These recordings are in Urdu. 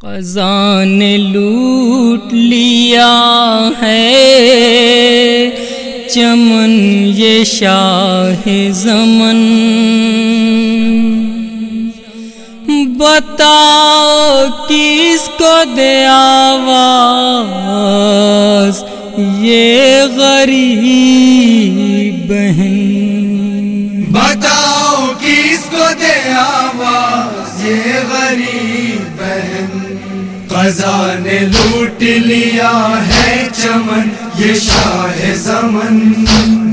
قضا نے لوٹ لیا ہے۔ چمن یہ شاہ زمن۔ بتاؤ کس کو دے آواز، یہ غریب بہن بتاؤ کس کو دے آواز، یہ غریب خزاں نے لوٹ لیا ہے چمن، یہ شاہ زمن۔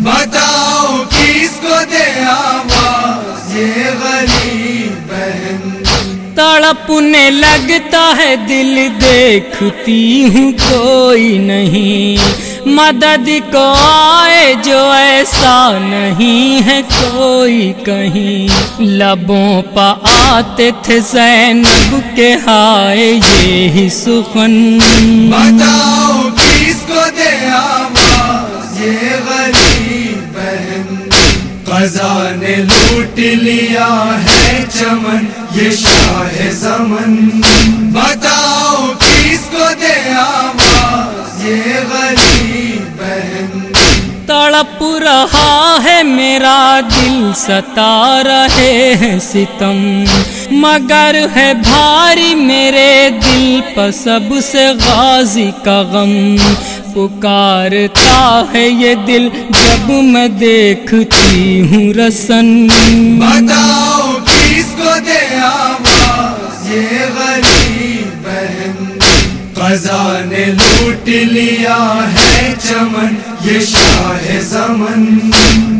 بتاؤ کس کو دے آواز، یہ غریب بہن۔ تڑپنے لگتا ہے، دل دیکھتی ہوں، کوئی نہیں۔ مدد کو آئے جو ایسا نہیں ہے کوئی کہیں۔ لبوں پا آتے تھے زینب کے ہائے، یہی سخن۔ بتاؤ کس کو دے آواز، یہ غریب بہن۔ قضا نے لوٹ لیا ہے چمن، یہ شاہ زمن۔ رہا ہے میرا دل ستا رہے ہیں ستم۔ مگر ہے بھاری میرے دل پر سب سے غازی کا غم۔ پکارتا ہے یہ دل جب میں دیکھتی ہوں رسن۔ بتاؤ کس کو دے آواز؟ یہ غریب بہن۔ قضا نے لوٹ لیا ہے چمن۔ یہ شاہ زمن۔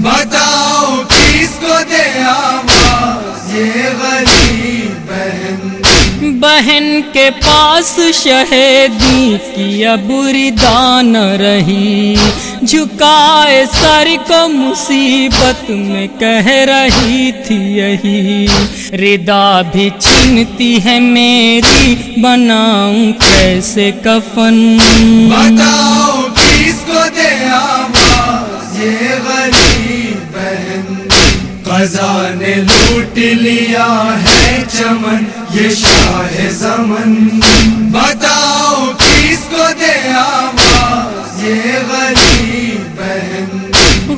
بتاؤ کس کو دے آواز؟ یہ غریب بہن۔ بہن کے پاس شہیدی کی ابری دان رہی۔ جھکائے سر کو مصیبت میں کہہ رہی تھی یہی۔ ردا بھی چھنتی ہے میری بناؤں کیسے کفن؟ بتاؤ یہ غریب بہن قضا نے لوٹ لیا ہے چمن یہ شاہ زمن بتاؤ کس کو دے آواز؟ یہ غریب بہن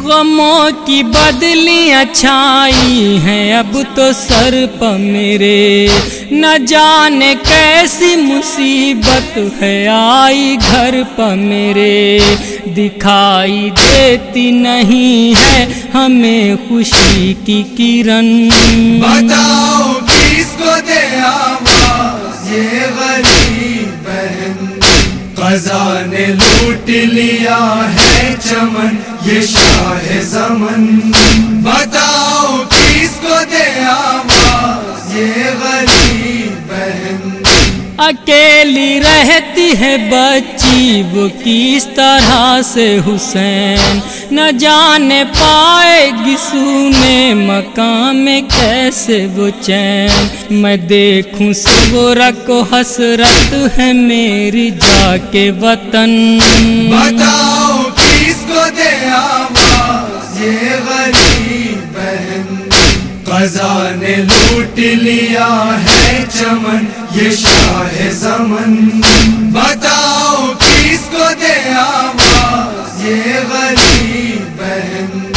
غموں کی بدلیاں چھائی ہیں۔ اب تو سر پہ میرے نہ جانے کیسی مصیبت ہے۔ آئی گھر پہ میرے دکھائی دیتی نہیں ہے ہمیں خوشی کی کرن۔ بتاؤ کس کو دے آواز، یہ غریب بہن۔ قضا نے لوٹ لیا ہے چمن۔ یہ شاہ زمن۔ بتاؤ کس کو دے آواز؟ یہ غریب بہن۔ اکیلی رہتی ہے بچی وہ کس طرح سے حسین؟ نہ جانے پائے گی سونے مکان میں کیسے وہ چین؟ میں دیکھوں سورا کو حسرت ہے میری جا کے وطن۔ بتاؤ دے آواز، یہ غریب بہن۔ قضا نے لوٹ لیا ہے چمن، یہ شاہ زمن۔ بتاؤ کس کو دے آواز، یہ غریب بہن۔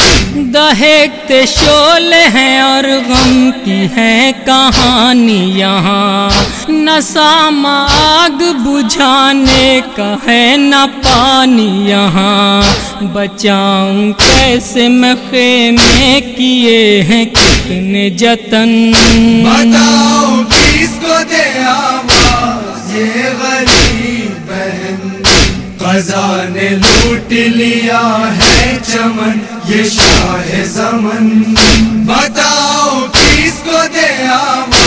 دہتے شولے ہیں اور غم کی ہے کہانی یہاں۔ نہ سام آگ بجھانے کا ہے، نہ پانی یہاں۔ بچاؤں کیسے میں خیمے کیے ہیں، کتنے جتن۔ بتاؤ کس کو دے آواز، یہ غریب بہن۔ قضا نے لوٹ لیا ہے چمن، یہ شاہ زمن۔ بتاؤ کس کو دے آواز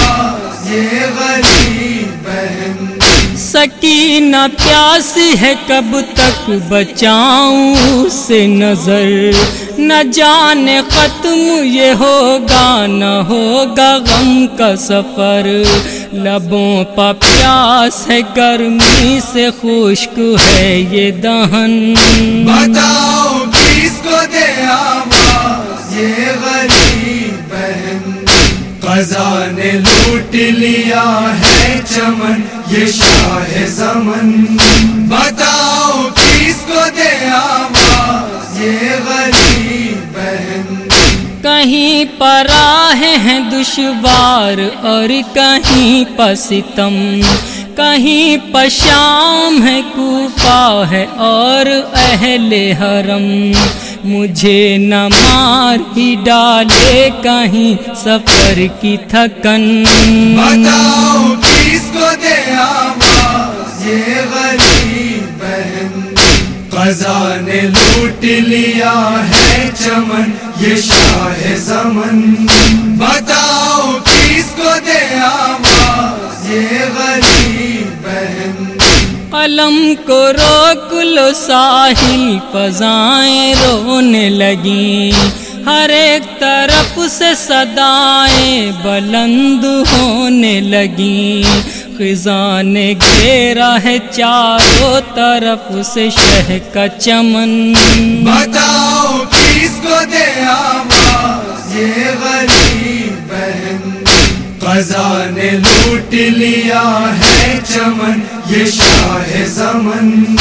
سکینہ پیاسی ہے کب تک بچاؤں سے نظر۔ نہ جانے ختم یہ ہوگا، نہ ہوگا غم کا سفر۔ لبوں پا پیاس ہے، گرمی سے خشک ہے یہ دہن۔ بتاؤ کس کو دے آواز، یہ غریب بہن۔ قضا نے لوٹ لیا ہے چمن۔ یہ شاہ زمن بتاؤ کس کو دے آواز؟ یہ غریب بہن۔ کہیں پراہ ہیں دشوار اور کہیں پستم۔ کہیں پشام ہے کوفہ ہے اور اہل حرم۔ مجھے نہ مار ہی ڈالے کہیں سفر کی تھکن۔ بتاؤ قضا نے لوٹ لیا ہے چمن، یہ شاہ زمن۔ بتاؤ کس کو دے آواز، یہ غریب بہن۔ قلم کو روک لو ساحل، فضائیں رونے لگیں۔ ہر ایک طرف سے صدائیں بلند ہونے لگیں۔ خزان گھیرا ہے چاروں طرف سے شہ کا چمن۔ بتاؤ کس کو دے آواز؟ یہ غریب بہن۔ قضا نے لوٹ لیا ہے چمن، یہ شاہ زمن۔